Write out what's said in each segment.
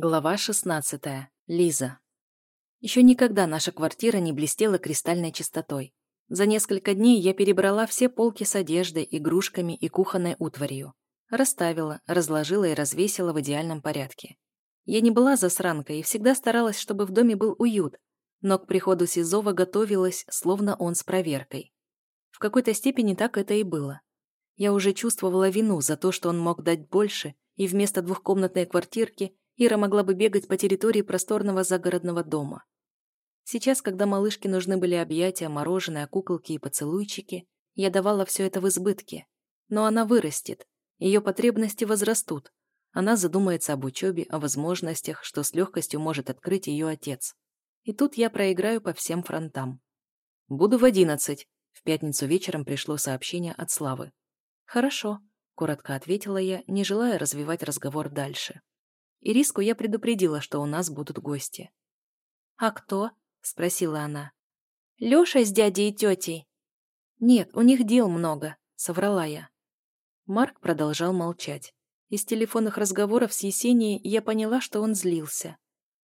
Глава 16. Лиза. Еще никогда наша квартира не блестела кристальной чистотой. За несколько дней я перебрала все полки с одеждой, игрушками и кухонной утварью. Расставила, разложила и развесила в идеальном порядке. Я не была засранкой и всегда старалась, чтобы в доме был уют, но к приходу Сизова готовилась, словно он с проверкой. В какой-то степени так это и было. Я уже чувствовала вину за то, что он мог дать больше, и вместо двухкомнатной квартирки Ира могла бы бегать по территории просторного загородного дома. Сейчас, когда малышке нужны были объятия, мороженое, куколки и поцелуйчики, я давала все это в избытке. Но она вырастет, ее потребности возрастут. Она задумается об учебе, о возможностях, что с легкостью может открыть ее отец. И тут я проиграю по всем фронтам. «Буду в одиннадцать», — в пятницу вечером пришло сообщение от Славы. «Хорошо», — коротко ответила я, не желая развивать разговор дальше. Ириску я предупредила, что у нас будут гости. «А кто?» — спросила она. «Лёша с дядей и тетей?» «Нет, у них дел много», — соврала я. Марк продолжал молчать. Из телефонных разговоров с Есенией я поняла, что он злился.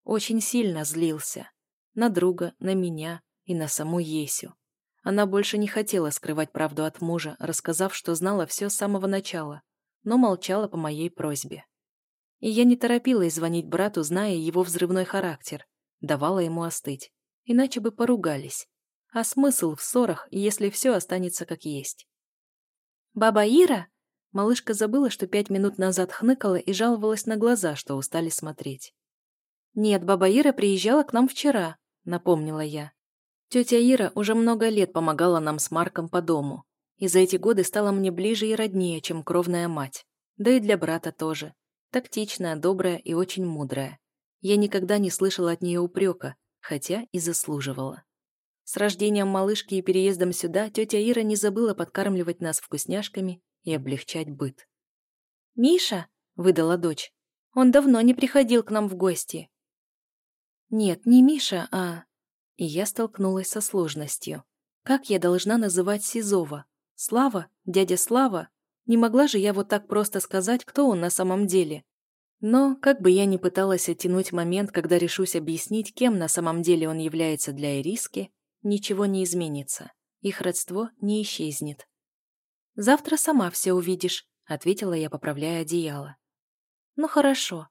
Очень сильно злился. На друга, на меня и на саму Есю. Она больше не хотела скрывать правду от мужа, рассказав, что знала все с самого начала, но молчала по моей просьбе. И я не торопилась звонить брату, зная его взрывной характер. Давала ему остыть. Иначе бы поругались. А смысл в ссорах, если все останется как есть? «Баба Ира?» Малышка забыла, что пять минут назад хныкала и жаловалась на глаза, что устали смотреть. «Нет, баба Ира приезжала к нам вчера», — напомнила я. Тетя Ира уже много лет помогала нам с Марком по дому, и за эти годы стала мне ближе и роднее, чем кровная мать. Да и для брата тоже. Тактичная, добрая и очень мудрая. Я никогда не слышала от нее упрека, хотя и заслуживала. С рождением малышки и переездом сюда тетя Ира не забыла подкармливать нас вкусняшками и облегчать быт. «Миша?» — выдала дочь. «Он давно не приходил к нам в гости». «Нет, не Миша, а...» И я столкнулась со сложностью. Как я должна называть Сизова? Слава? Дядя Слава? Не могла же я вот так просто сказать, кто он на самом деле. Но, как бы я ни пыталась оттянуть момент, когда решусь объяснить, кем на самом деле он является для Ириски, ничего не изменится. Их родство не исчезнет. «Завтра сама все увидишь», — ответила я, поправляя одеяло. «Ну хорошо».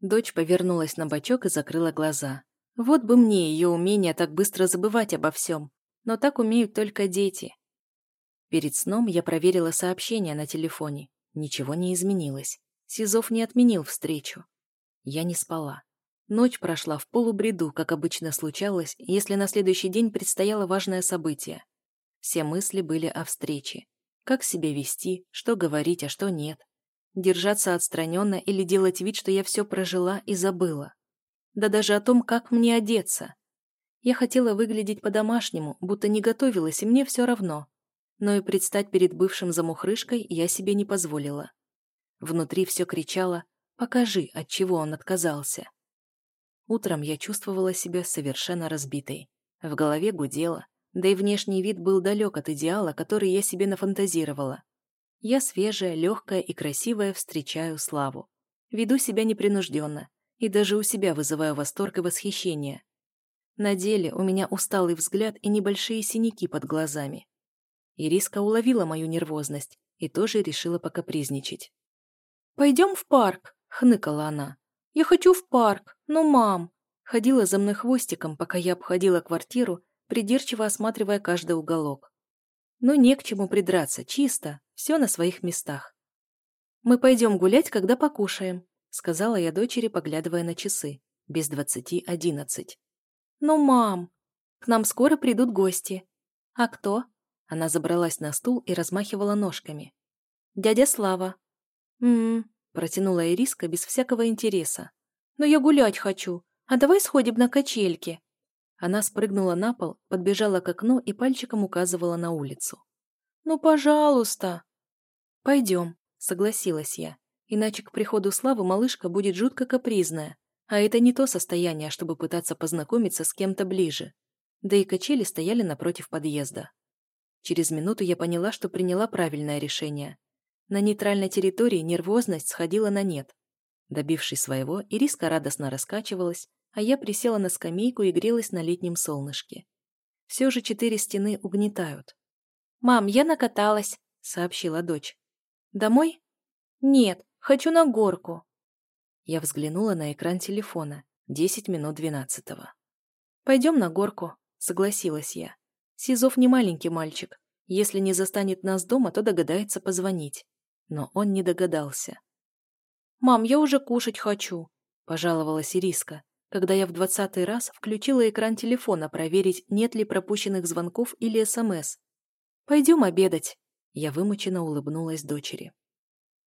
Дочь повернулась на бочок и закрыла глаза. Вот бы мне ее умение так быстро забывать обо всем. Но так умеют только дети. Перед сном я проверила сообщение на телефоне. Ничего не изменилось. Сизов не отменил встречу. Я не спала. Ночь прошла в полубреду, как обычно случалось, если на следующий день предстояло важное событие. Все мысли были о встрече. Как себя вести, что говорить, а что нет. Держаться отстраненно или делать вид, что я все прожила и забыла. Да даже о том, как мне одеться. Я хотела выглядеть по-домашнему, будто не готовилась, и мне все равно но и предстать перед бывшим замухрышкой я себе не позволила. Внутри все кричало «Покажи, от чего он отказался». Утром я чувствовала себя совершенно разбитой. В голове гудело, да и внешний вид был далек от идеала, который я себе нафантазировала. Я свежая, легкая и красивая встречаю славу. Веду себя непринужденно и даже у себя вызываю восторг и восхищение. На деле у меня усталый взгляд и небольшие синяки под глазами. Ириска уловила мою нервозность и тоже решила покапризничать. «Пойдем в парк», — хныкала она. «Я хочу в парк, но мам...» Ходила за мной хвостиком, пока я обходила квартиру, придирчиво осматривая каждый уголок. Но не к чему придраться, чисто, все на своих местах. «Мы пойдем гулять, когда покушаем», — сказала я дочери, поглядывая на часы. Без двадцати одиннадцать. «Ну, мам, к нам скоро придут гости». «А кто?» Она забралась на стул и размахивала ножками. «Дядя Слава». «М-м-м», протянула Ириска без всякого интереса. «Но я гулять хочу. А давай сходим на качельки». Она спрыгнула на пол, подбежала к окну и пальчиком указывала на улицу. «Ну, пожалуйста!» «Пойдем», — согласилась я. «Иначе к приходу Славы малышка будет жутко капризная, а это не то состояние, чтобы пытаться познакомиться с кем-то ближе». Да и качели стояли напротив подъезда. Через минуту я поняла, что приняла правильное решение. На нейтральной территории нервозность сходила на нет. Добившись своего, Ириска радостно раскачивалась, а я присела на скамейку и грелась на летнем солнышке. Все же четыре стены угнетают. «Мам, я накаталась», — сообщила дочь. «Домой?» «Нет, хочу на горку». Я взглянула на экран телефона. Десять минут двенадцатого. «Пойдем на горку», — согласилась я. Сизов не маленький мальчик. Если не застанет нас дома, то догадается позвонить. Но он не догадался. «Мам, я уже кушать хочу», — пожаловалась Ириска, когда я в двадцатый раз включила экран телефона проверить, нет ли пропущенных звонков или СМС. «Пойдем обедать», — я вымученно улыбнулась дочери.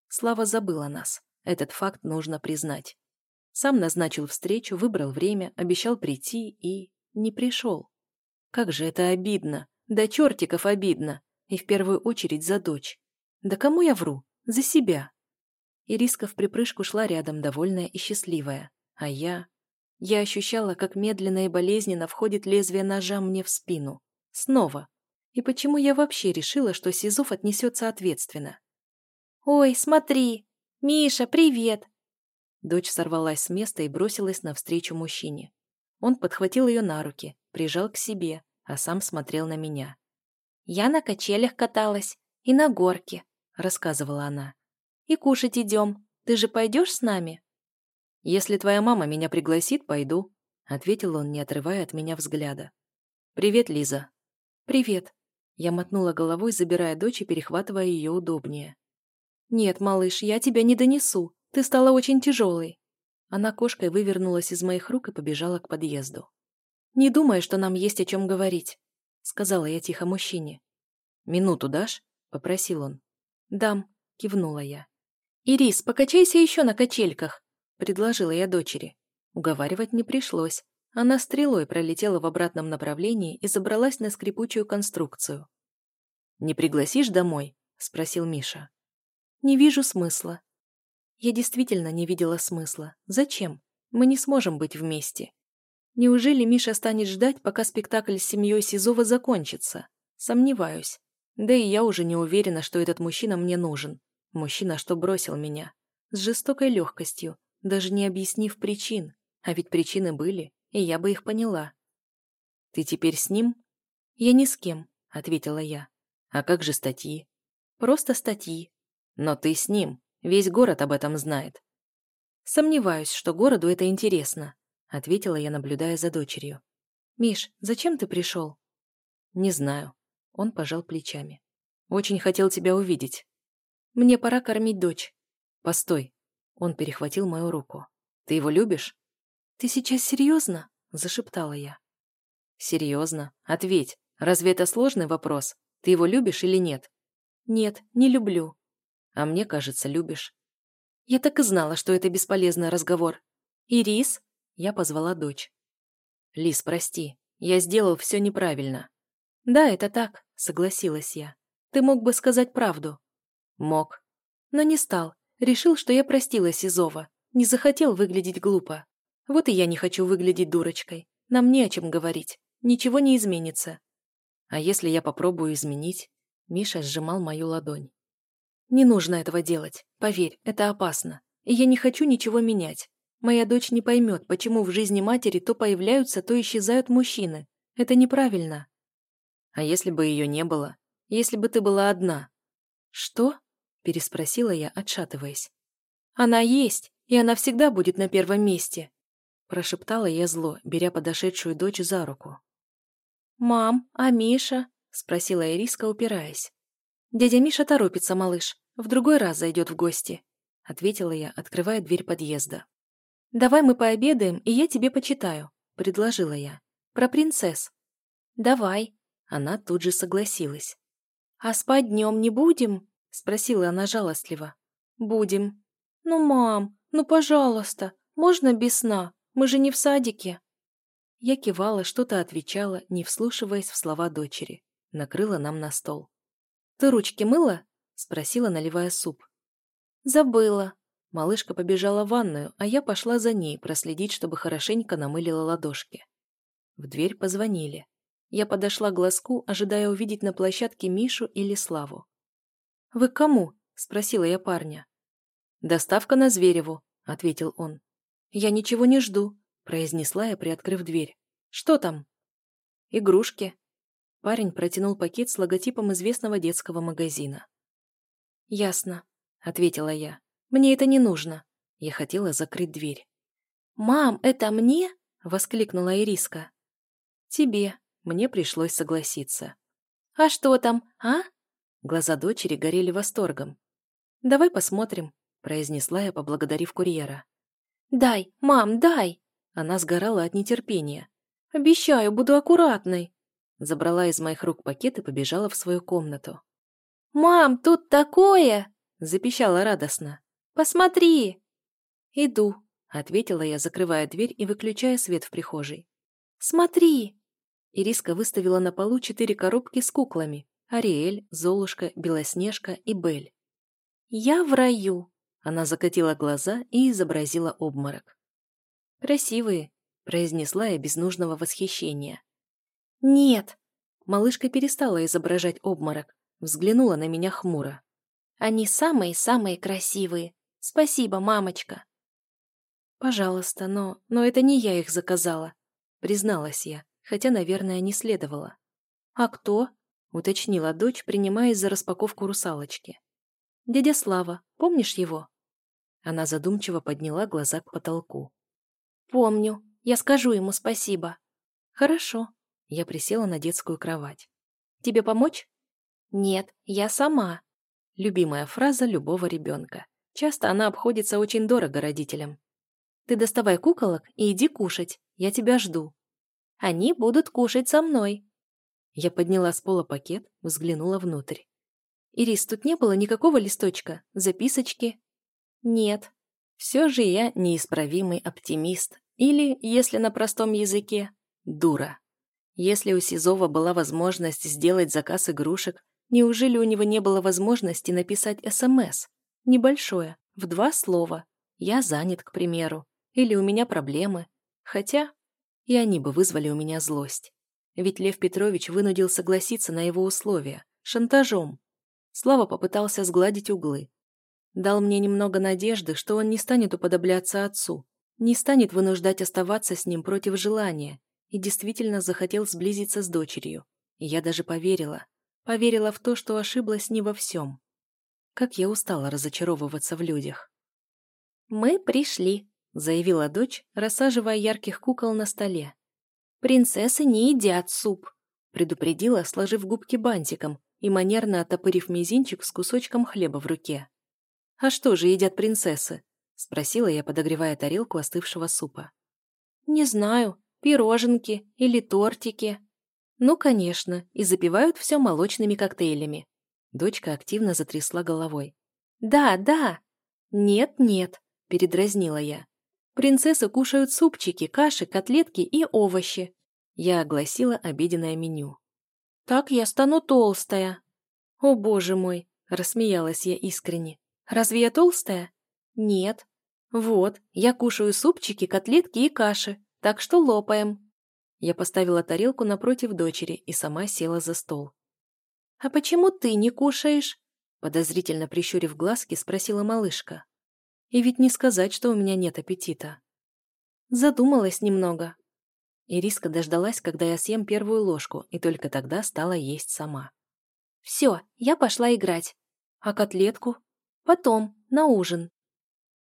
Слава забыла нас. Этот факт нужно признать. Сам назначил встречу, выбрал время, обещал прийти и... не пришел. Как же это обидно! Да чертиков обидно! И в первую очередь за дочь. Да кому я вру? За себя. Ириска в припрыжку шла рядом, довольная и счастливая. А я... Я ощущала, как медленно и болезненно входит лезвие ножа мне в спину. Снова. И почему я вообще решила, что Сизов отнесется ответственно? «Ой, смотри! Миша, привет!» Дочь сорвалась с места и бросилась навстречу мужчине. Он подхватил ее на руки, прижал к себе, а сам смотрел на меня. «Я на качелях каталась и на горке», — рассказывала она. И кушать идем. Ты же пойдешь с нами?» «Если твоя мама меня пригласит, пойду», — ответил он, не отрывая от меня взгляда. «Привет, Лиза». «Привет». Я мотнула головой, забирая дочь и перехватывая ее удобнее. «Нет, малыш, я тебя не донесу. Ты стала очень тяжелой». Она кошкой вывернулась из моих рук и побежала к подъезду. «Не думай, что нам есть о чем говорить», — сказала я тихо мужчине. «Минуту дашь?» — попросил он. «Дам», — кивнула я. «Ирис, покачайся еще на качельках», — предложила я дочери. Уговаривать не пришлось. Она стрелой пролетела в обратном направлении и забралась на скрипучую конструкцию. «Не пригласишь домой?» — спросил Миша. «Не вижу смысла». Я действительно не видела смысла. Зачем? Мы не сможем быть вместе. Неужели Миша станет ждать, пока спектакль с семьей Сизова закончится? Сомневаюсь. Да и я уже не уверена, что этот мужчина мне нужен. Мужчина, что бросил меня. С жестокой легкостью, даже не объяснив причин. А ведь причины были, и я бы их поняла. «Ты теперь с ним?» «Я ни с кем», — ответила я. «А как же статьи?» «Просто статьи». «Но ты с ним. Весь город об этом знает». «Сомневаюсь, что городу это интересно», — ответила я, наблюдая за дочерью. «Миш, зачем ты пришел?» «Не знаю». Он пожал плечами. «Очень хотел тебя увидеть. Мне пора кормить дочь. Постой. Он перехватил мою руку. Ты его любишь? Ты сейчас серьезно? Зашептала я. Серьезно? Ответь. Разве это сложный вопрос? Ты его любишь или нет? Нет, не люблю. А мне кажется, любишь. Я так и знала, что это бесполезный разговор. Ирис? Я позвала дочь. Лис, прости. Я сделал все неправильно. Да, это так, согласилась я. Ты мог бы сказать правду. Мог. Но не стал. Решил, что я простила Сизова. Не захотел выглядеть глупо. Вот и я не хочу выглядеть дурочкой. Нам не о чем говорить. Ничего не изменится. А если я попробую изменить? Миша сжимал мою ладонь. Не нужно этого делать. Поверь, это опасно. И я не хочу ничего менять. Моя дочь не поймет, почему в жизни матери то появляются, то исчезают мужчины. Это неправильно. А если бы ее не было? Если бы ты была одна? Что? – переспросила я, отшатываясь. «Она есть, и она всегда будет на первом месте», – прошептала я зло, беря подошедшую дочь за руку. «Мам, а Миша?» – спросила Ириска, упираясь. «Дядя Миша торопится, малыш. В другой раз зайдет в гости», – ответила я, открывая дверь подъезда. «Давай мы пообедаем, и я тебе почитаю», – предложила я. «Про принцесс». «Давай». Она тут же согласилась. «А спать днем не будем?» — спросила она жалостливо. «Будем». «Ну, мам, ну, пожалуйста, можно без сна? Мы же не в садике». Я кивала, что-то отвечала, не вслушиваясь в слова дочери. Накрыла нам на стол. «Ты ручки мыла?» — спросила, наливая суп. «Забыла». Малышка побежала в ванную, а я пошла за ней проследить, чтобы хорошенько намылила ладошки. В дверь позвонили. Я подошла к глазку, ожидая увидеть на площадке Мишу или Славу. «Вы кому?» – спросила я парня. «Доставка на Звереву», – ответил он. «Я ничего не жду», — произнесла я, приоткрыв дверь. «Что там?» «Игрушки». Парень протянул пакет с логотипом известного детского магазина. «Ясно», — ответила я. «Мне это не нужно». Я хотела закрыть дверь. «Мам, это мне?» — воскликнула Ириска. «Тебе». Мне пришлось согласиться. «А что там, а?» Глаза дочери горели восторгом. «Давай посмотрим», — произнесла я, поблагодарив курьера. «Дай, мам, дай!» Она сгорала от нетерпения. «Обещаю, буду аккуратной!» Забрала из моих рук пакет и побежала в свою комнату. «Мам, тут такое!» — запищала радостно. «Посмотри!» «Иду», — ответила я, закрывая дверь и выключая свет в прихожей. «Смотри!» Ириска выставила на полу четыре коробки с куклами. Ариэль, Золушка, Белоснежка и Бель. «Я в раю!» Она закатила глаза и изобразила обморок. «Красивые», — произнесла я без нужного восхищения. «Нет!» Малышка перестала изображать обморок, взглянула на меня хмуро. «Они самые-самые красивые. Спасибо, мамочка!» «Пожалуйста, но... но это не я их заказала», — призналась я, хотя, наверное, не следовало. «А кто?» — уточнила дочь, принимаясь за распаковку русалочки. «Дядя Слава, помнишь его?» Она задумчиво подняла глаза к потолку. «Помню. Я скажу ему спасибо». «Хорошо». Я присела на детскую кровать. «Тебе помочь?» «Нет, я сама». Любимая фраза любого ребенка. Часто она обходится очень дорого родителям. «Ты доставай куколок и иди кушать. Я тебя жду». «Они будут кушать со мной». Я подняла с пола пакет, взглянула внутрь. Ирис, тут не было никакого листочка, записочки? Нет. Все же я неисправимый оптимист. Или, если на простом языке, дура. Если у Сизова была возможность сделать заказ игрушек, неужели у него не было возможности написать СМС? Небольшое, в два слова. Я занят, к примеру. Или у меня проблемы. Хотя и они бы вызвали у меня злость. Ведь Лев Петрович вынудил согласиться на его условия. Шантажом. Слава попытался сгладить углы. Дал мне немного надежды, что он не станет уподобляться отцу, не станет вынуждать оставаться с ним против желания, и действительно захотел сблизиться с дочерью. И я даже поверила. Поверила в то, что ошиблась не во всем. Как я устала разочаровываться в людях. «Мы пришли», — заявила дочь, рассаживая ярких кукол на столе. «Принцессы не едят суп», — предупредила, сложив губки бантиком, и манерно отопырив мизинчик с кусочком хлеба в руке. «А что же едят принцессы?» — спросила я, подогревая тарелку остывшего супа. «Не знаю, пироженки или тортики». «Ну, конечно, и запивают все молочными коктейлями». Дочка активно затрясла головой. «Да, да!» «Нет-нет», — передразнила я. «Принцессы кушают супчики, каши, котлетки и овощи». Я огласила обеденное меню. Так я стану толстая. О, боже мой, рассмеялась я искренне. Разве я толстая? Нет. Вот, я кушаю супчики, котлетки и каши, так что лопаем. Я поставила тарелку напротив дочери и сама села за стол. «А почему ты не кушаешь?» Подозрительно прищурив глазки, спросила малышка. И ведь не сказать, что у меня нет аппетита. Задумалась немного, Ириска дождалась, когда я съем первую ложку, и только тогда стала есть сама. «Все, я пошла играть. А котлетку? Потом, на ужин».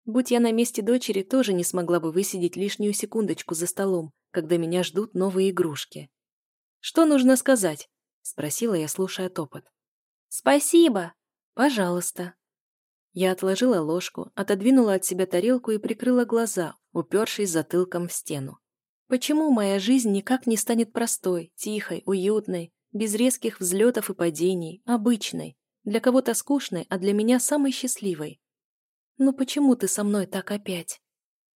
Будь я на месте дочери, тоже не смогла бы высидеть лишнюю секундочку за столом, когда меня ждут новые игрушки. «Что нужно сказать?» — спросила я, слушая топот. «Спасибо!» «Пожалуйста!» Я отложила ложку, отодвинула от себя тарелку и прикрыла глаза, упершись затылком в стену. Почему моя жизнь никак не станет простой, тихой, уютной, без резких взлетов и падений, обычной, для кого-то скучной, а для меня самой счастливой? «Ну почему ты со мной так опять?»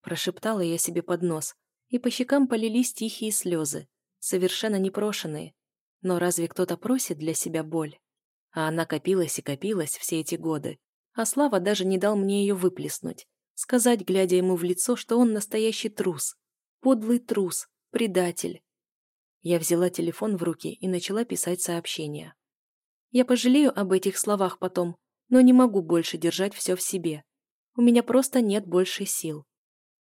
Прошептала я себе под нос, и по щекам полились тихие слезы, совершенно непрошенные. Но разве кто-то просит для себя боль? А она копилась и копилась все эти годы, а Слава даже не дал мне ее выплеснуть, сказать, глядя ему в лицо, что он настоящий трус, Подлый трус, предатель. Я взяла телефон в руки и начала писать сообщения. Я пожалею об этих словах потом, но не могу больше держать все в себе. У меня просто нет больше сил.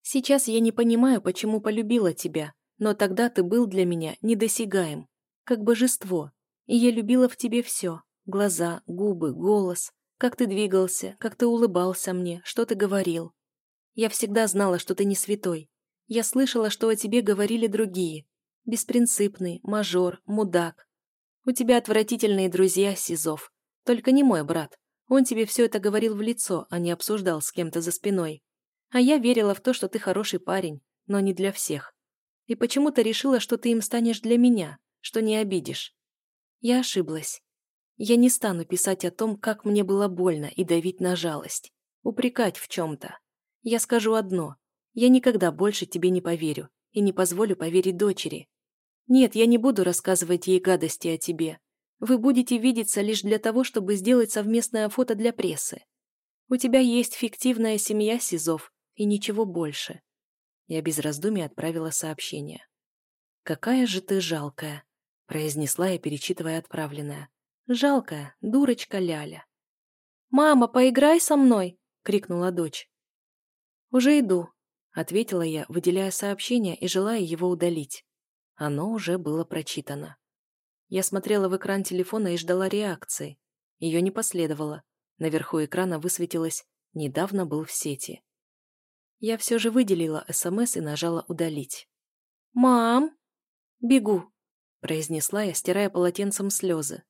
Сейчас я не понимаю, почему полюбила тебя, но тогда ты был для меня недосягаем, как божество, и я любила в тебе все. Глаза, губы, голос, как ты двигался, как ты улыбался мне, что ты говорил. Я всегда знала, что ты не святой. Я слышала, что о тебе говорили другие. Беспринципный, мажор, мудак. У тебя отвратительные друзья, Сизов. Только не мой брат. Он тебе все это говорил в лицо, а не обсуждал с кем-то за спиной. А я верила в то, что ты хороший парень, но не для всех. И почему-то решила, что ты им станешь для меня, что не обидишь. Я ошиблась. Я не стану писать о том, как мне было больно и давить на жалость, упрекать в чем-то. Я скажу одно. Я никогда больше тебе не поверю и не позволю поверить дочери. Нет, я не буду рассказывать ей гадости о тебе. Вы будете видеться лишь для того, чтобы сделать совместное фото для прессы. У тебя есть фиктивная семья, Сизов, и ничего больше. Я без раздумий отправила сообщение. «Какая же ты жалкая», — произнесла я, перечитывая отправленное. «Жалкая, дурочка Ляля». «Мама, поиграй со мной!» — крикнула дочь. «Уже иду», — ответила я, выделяя сообщение и желая его удалить. Оно уже было прочитано. Я смотрела в экран телефона и ждала реакции. Ее не последовало. Наверху экрана высветилось «Недавно был в сети». Я все же выделила СМС и нажала «Удалить». «Мам!» «Бегу!» – произнесла я, стирая полотенцем слезы.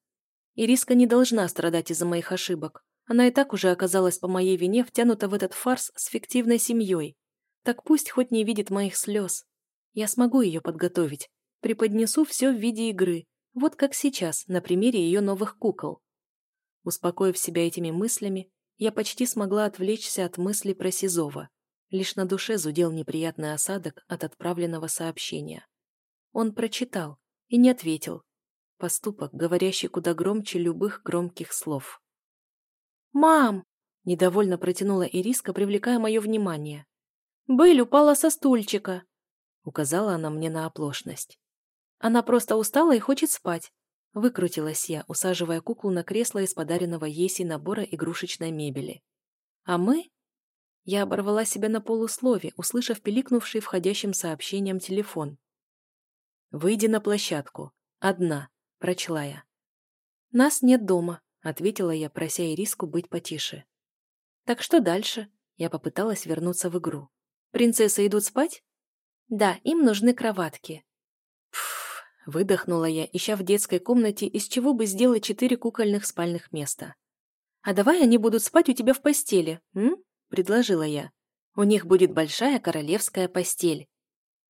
Ириска не должна страдать из-за моих ошибок. Она и так уже оказалась по моей вине втянута в этот фарс с фиктивной семьей. Так пусть хоть не видит моих слез. Я смогу ее подготовить. Преподнесу все в виде игры. Вот как сейчас, на примере ее новых кукол. Успокоив себя этими мыслями, я почти смогла отвлечься от мыслей про Сизова. Лишь на душе зудел неприятный осадок от отправленного сообщения. Он прочитал и не ответил. Поступок, говорящий куда громче любых громких слов. «Мам!» – недовольно протянула Ириска, привлекая мое внимание. «Быль упала со стульчика!» – указала она мне на оплошность. «Она просто устала и хочет спать», – выкрутилась я, усаживая куклу на кресло из подаренного Есей набора игрушечной мебели. «А мы я оборвала себя на полуслове, услышав пиликнувший входящим сообщением телефон. «Выйди на площадку. Одна», — прочла я. «Нас нет дома», — ответила я, прося Ириску быть потише. «Так что дальше?» Я попыталась вернуться в игру. «Принцессы идут спать?» «Да, им нужны кроватки». Выдохнула я, ища в детской комнате, из чего бы сделать четыре кукольных спальных места. «А давай они будут спать у тебя в постели, м?» предложила я. «У них будет большая королевская постель».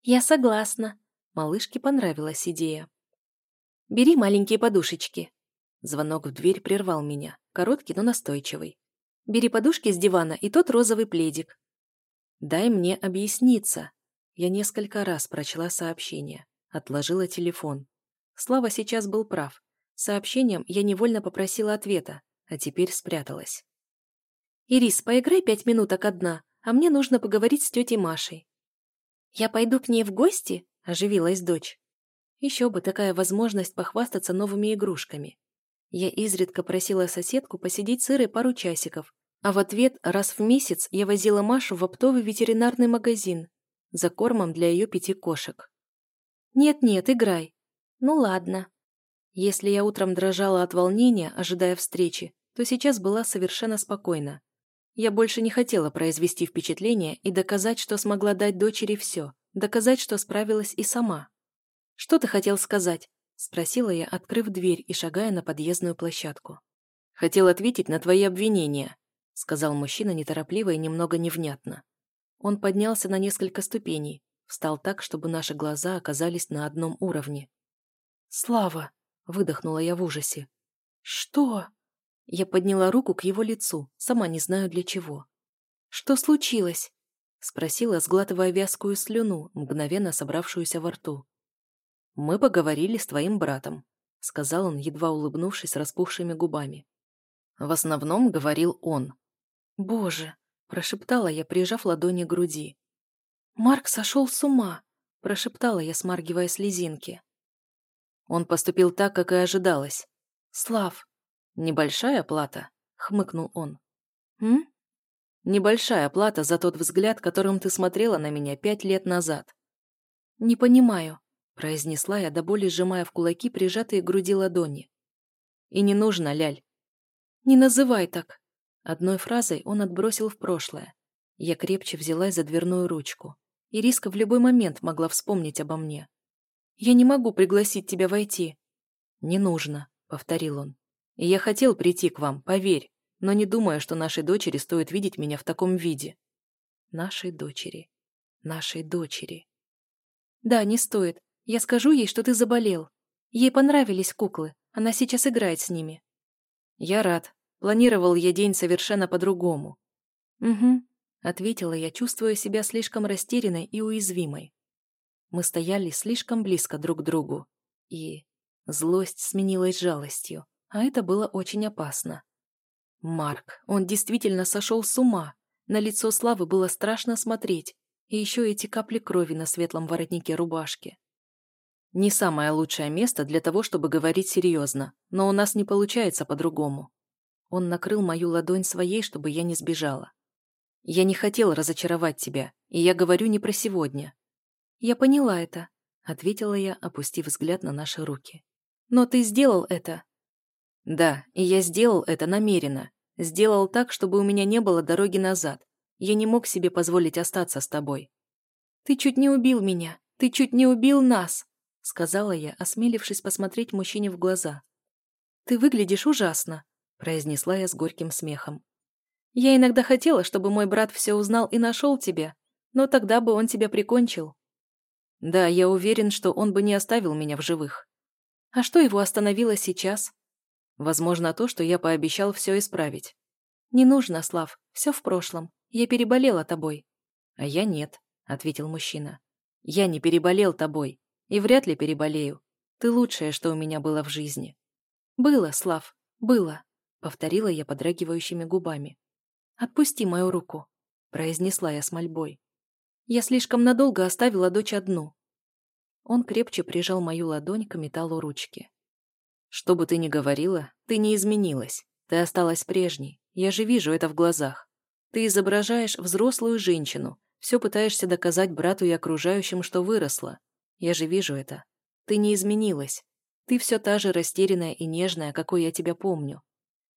«Я согласна». Малышке понравилась идея. «Бери маленькие подушечки». Звонок в дверь прервал меня, короткий, но настойчивый. «Бери подушки с дивана и тот розовый пледик». «Дай мне объясниться». Я несколько раз прочла сообщение, отложила телефон. Слава сейчас был прав. Сообщением я невольно попросила ответа, а теперь спряталась. «Ирис, поиграй пять минуток одна, а мне нужно поговорить с тетей Машей». «Я пойду к ней в гости?» – оживилась дочь. Еще бы такая возможность похвастаться новыми игрушками. Я изредка просила соседку посидеть с Ирой пару часиков, а в ответ раз в месяц я возила Машу в оптовый ветеринарный магазин за кормом для ее пяти кошек. «Нет-нет, играй». «Ну ладно». Если я утром дрожала от волнения, ожидая встречи, то сейчас была совершенно спокойна. Я больше не хотела произвести впечатление и доказать, что смогла дать дочери все, доказать, что справилась и сама. «Что ты хотел сказать?» – спросила я, открыв дверь и шагая на подъездную площадку. «Хотел ответить на твои обвинения», – сказал мужчина неторопливо и немного невнятно. Он поднялся на несколько ступеней, встал так, чтобы наши глаза оказались на одном уровне. «Слава!» – выдохнула я в ужасе. «Что?» Я подняла руку к его лицу, сама не знаю для чего. «Что случилось?» — спросила, сглатывая вязкую слюну, мгновенно собравшуюся во рту. «Мы поговорили с твоим братом», — сказал он, едва улыбнувшись распухшими губами. В основном говорил он. «Боже!» — прошептала я, прижав ладони к груди. «Марк сошел с ума!» — прошептала я, смаргивая слезинки. Он поступил так, как и ожидалось. «Слав, «Небольшая плата?» — хмыкнул он. «М?» Небольшая плата за тот взгляд, которым ты смотрела на меня пять лет назад. «Не понимаю», — произнесла я, до боли сжимая в кулаки прижатые к груди ладони. «И не нужно, Ляль». «Не называй так». Одной фразой он отбросил в прошлое. Я крепче взялась за дверную ручку. Ириска в любой момент могла вспомнить обо мне. «Я не могу пригласить тебя войти». «Не нужно», — повторил он. «И я хотел прийти к вам, поверь, но не думаю, что нашей дочери стоит видеть меня в таком виде». «Нашей дочери. Нашей дочери». «Да, не стоит. Я скажу ей, что ты заболел. Ей понравились куклы. Она сейчас играет с ними». «Я рад. Планировал я день совершенно по-другому». «Угу», — ответила я, чувствуя себя слишком растерянной и уязвимой. Мы стояли слишком близко друг к другу, и злость сменилась жалостью, а это было очень опасно. Марк, он действительно сошел с ума. На лицо Славы было страшно смотреть, и еще эти капли крови на светлом воротнике рубашки. Не самое лучшее место для того, чтобы говорить серьезно, но у нас не получается по-другому. Он накрыл мою ладонь своей, чтобы я не сбежала. Я не хотел разочаровать тебя, и я говорю не про сегодня. Я поняла это, ответила я, опустив взгляд на наши руки. Но ты сделал это. Да, и я сделал это намеренно. Сделал так, чтобы у меня не было дороги назад, я не мог себе позволить остаться с тобой. Ты чуть не убил меня. Ты чуть не убил нас, сказала я, осмелившись посмотреть мужчине в глаза. Ты выглядишь ужасно, произнесла я с горьким смехом. Я иногда хотела, чтобы мой брат все узнал и нашел тебя, но тогда бы он тебя прикончил. Да, я уверен, что он бы не оставил меня в живых. А что его остановило сейчас? Возможно, то, что я пообещал все исправить. Не нужно, Слав, все в прошлом. Я переболела тобой». «А я нет», — ответил мужчина. «Я не переболел тобой. И вряд ли переболею. Ты лучшее, что у меня было в жизни». «Было, Слав, было», — повторила я подрагивающими губами. «Отпусти мою руку», — произнесла я с мольбой. «Я слишком надолго оставила дочь одну». Он крепче прижал мою ладонь к металлу ручки. «Что бы ты ни говорила, ты не изменилась. Ты осталась прежней. Я же вижу это в глазах. Ты изображаешь взрослую женщину, все пытаешься доказать брату и окружающим, что выросла. Я же вижу это. Ты не изменилась. Ты все та же растерянная и нежная, какой я тебя помню.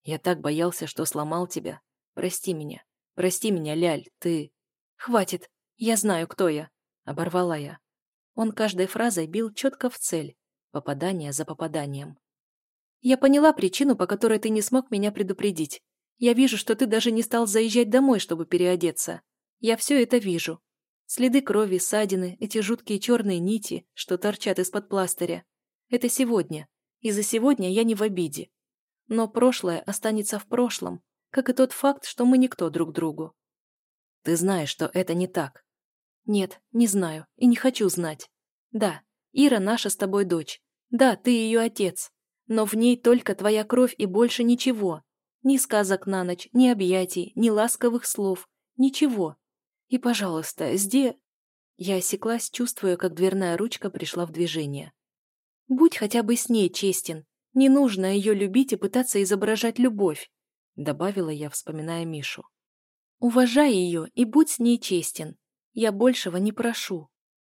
Я так боялся, что сломал тебя. Прости меня. Прости меня, Ляль, ты... Хватит. Я знаю, кто я. Оборвала я. Он каждой фразой бил четко в цель. Попадание за попаданием. Я поняла причину, по которой ты не смог меня предупредить. Я вижу, что ты даже не стал заезжать домой, чтобы переодеться. Я все это вижу. Следы крови, ссадины, эти жуткие черные нити, что торчат из-под пластыря. Это сегодня. И за сегодня я не в обиде. Но прошлое останется в прошлом, как и тот факт, что мы никто друг другу. Ты знаешь, что это не так. Нет, не знаю и не хочу знать. Да, Ира наша с тобой дочь. Да, ты ее отец. Но в ней только твоя кровь и больше ничего. Ни сказок на ночь, ни объятий, ни ласковых слов. Ничего. И, пожалуйста, сде... Я осеклась, чувствуя, как дверная ручка пришла в движение. «Будь хотя бы с ней честен. Не нужно ее любить и пытаться изображать любовь», добавила я, вспоминая Мишу. «Уважай ее и будь с ней честен. Я большего не прошу».